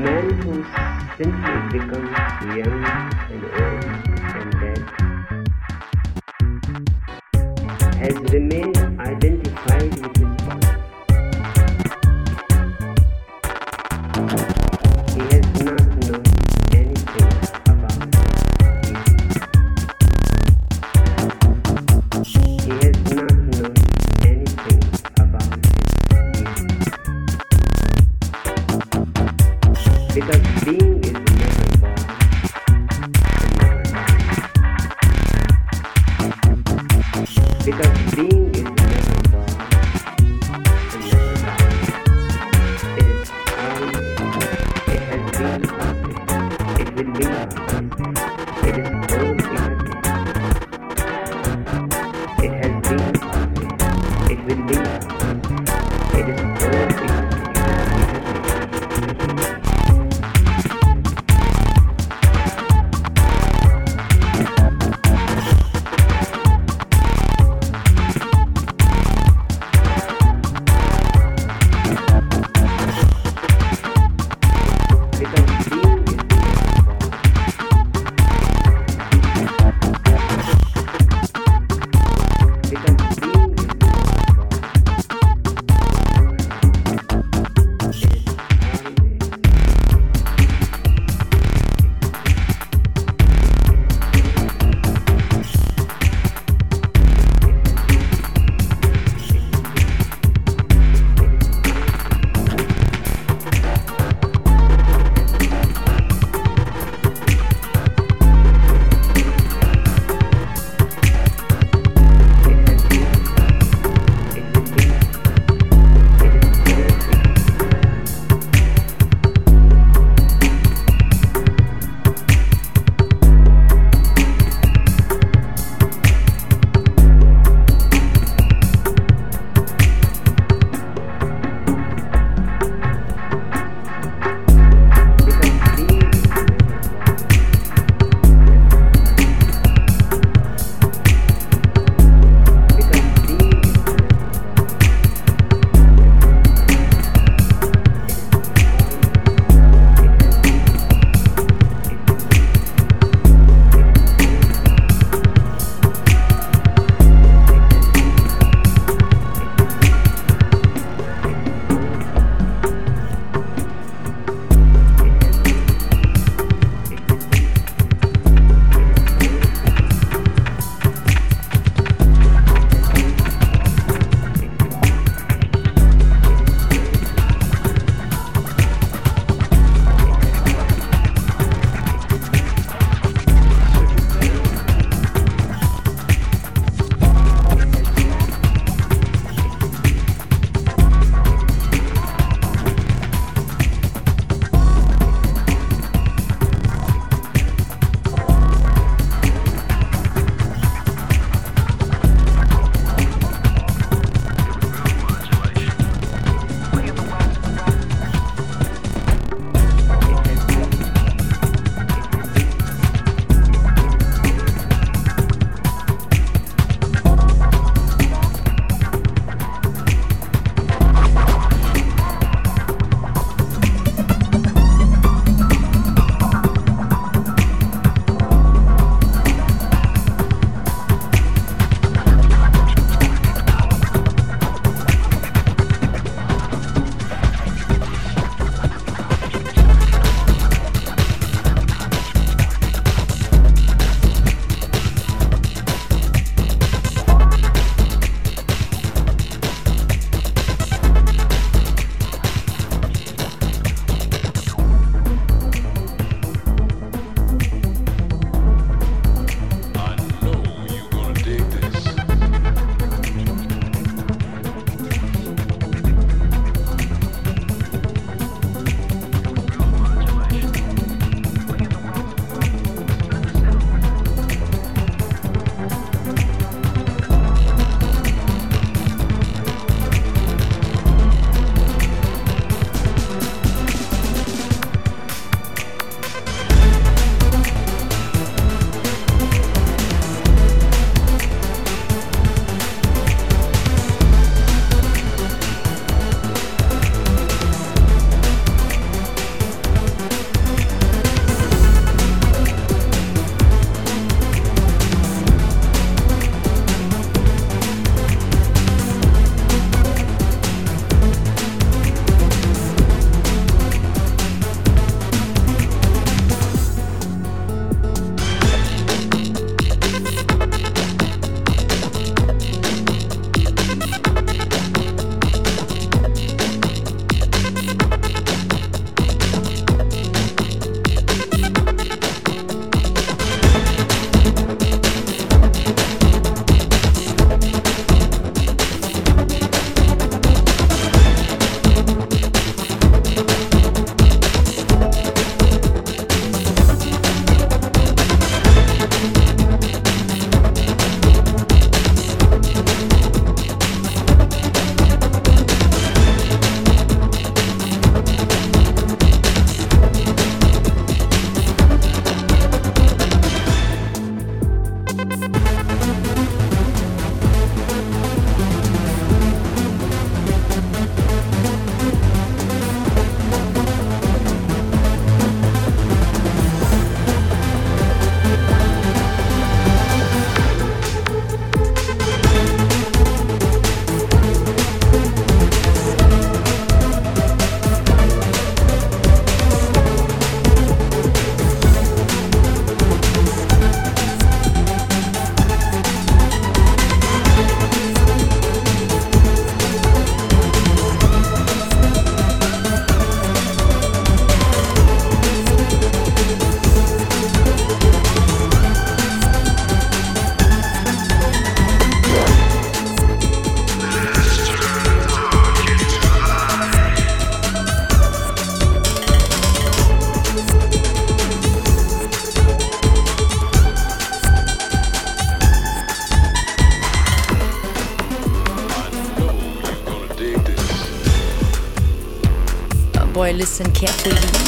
man who simply becomes young and old and dead has remained listen carefully.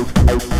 out, out.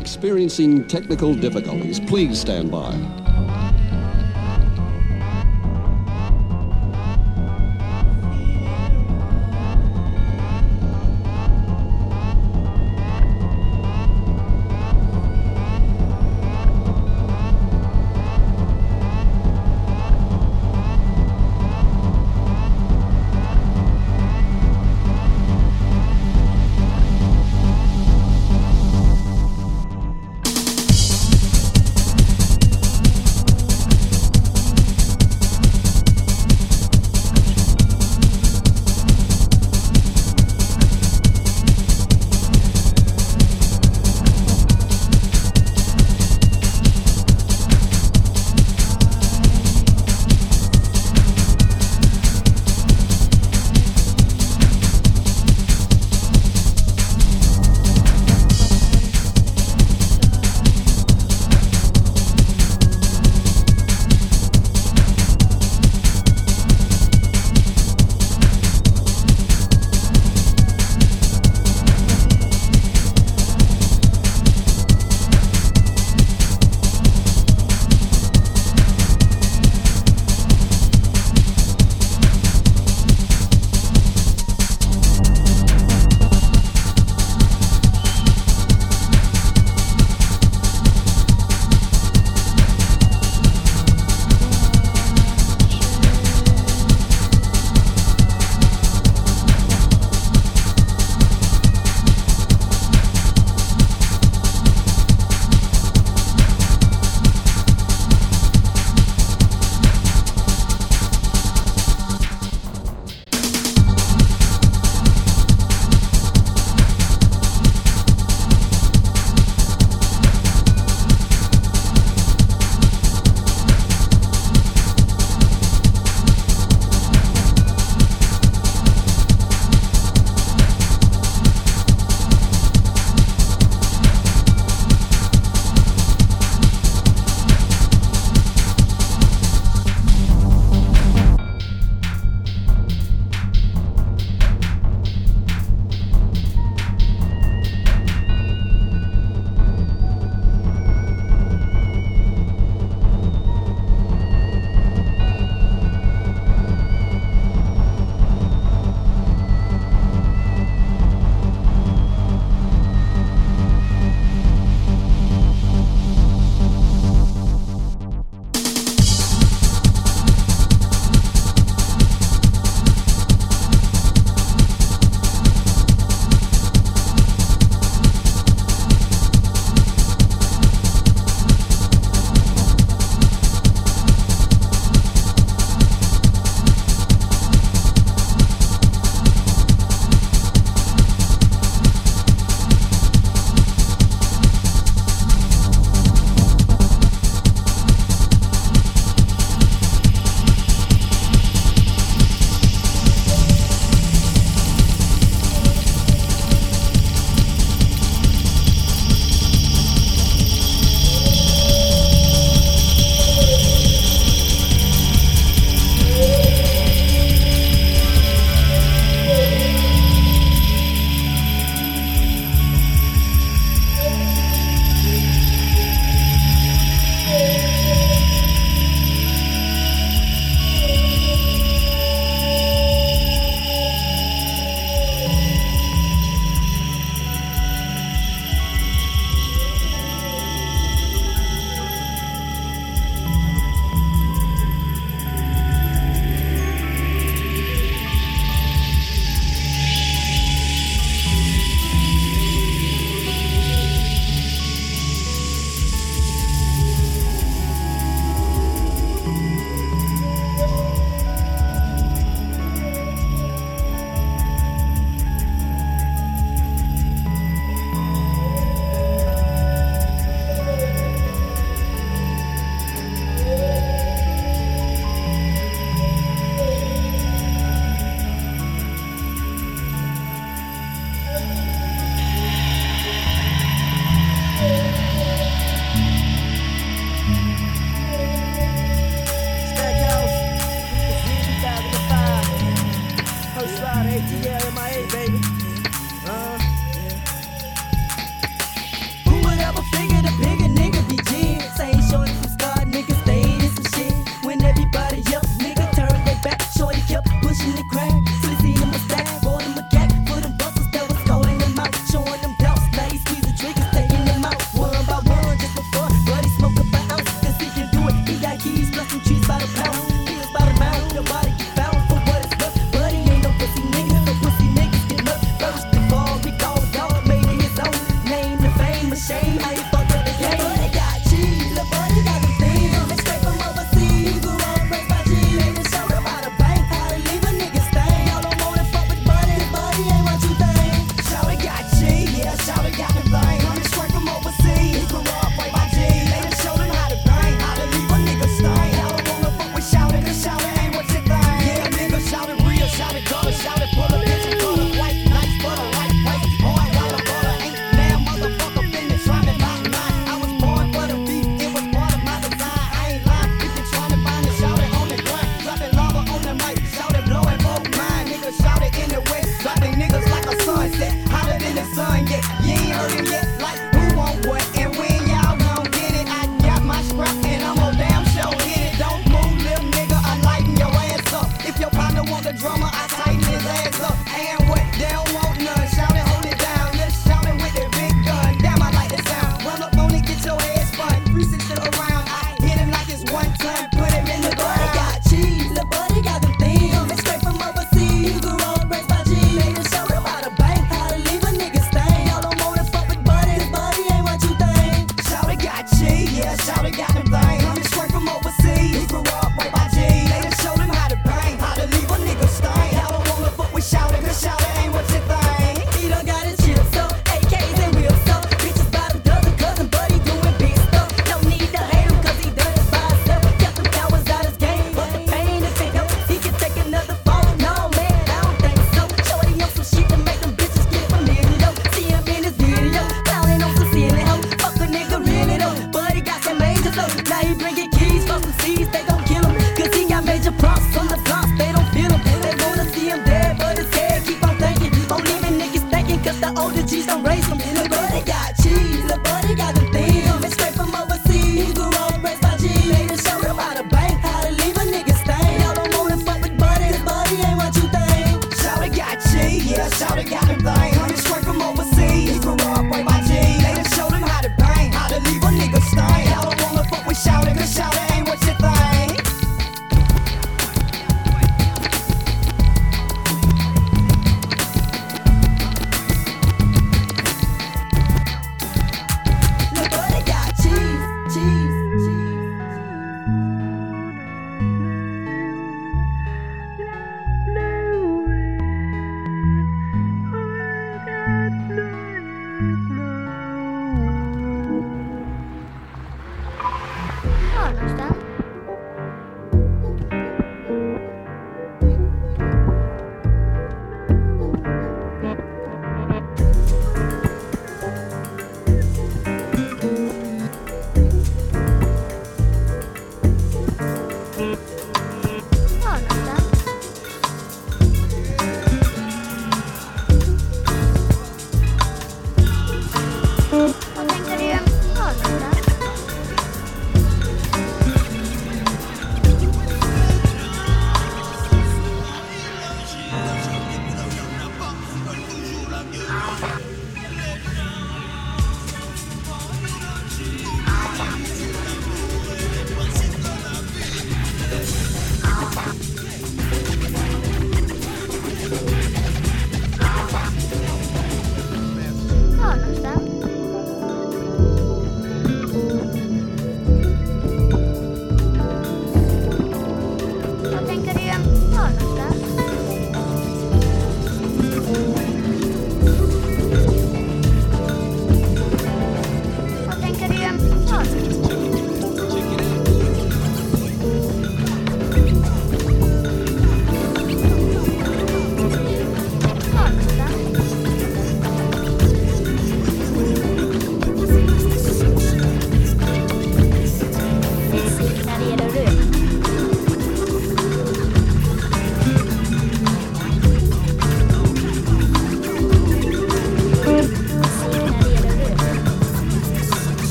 Experiencing technical difficulties. Please stand by.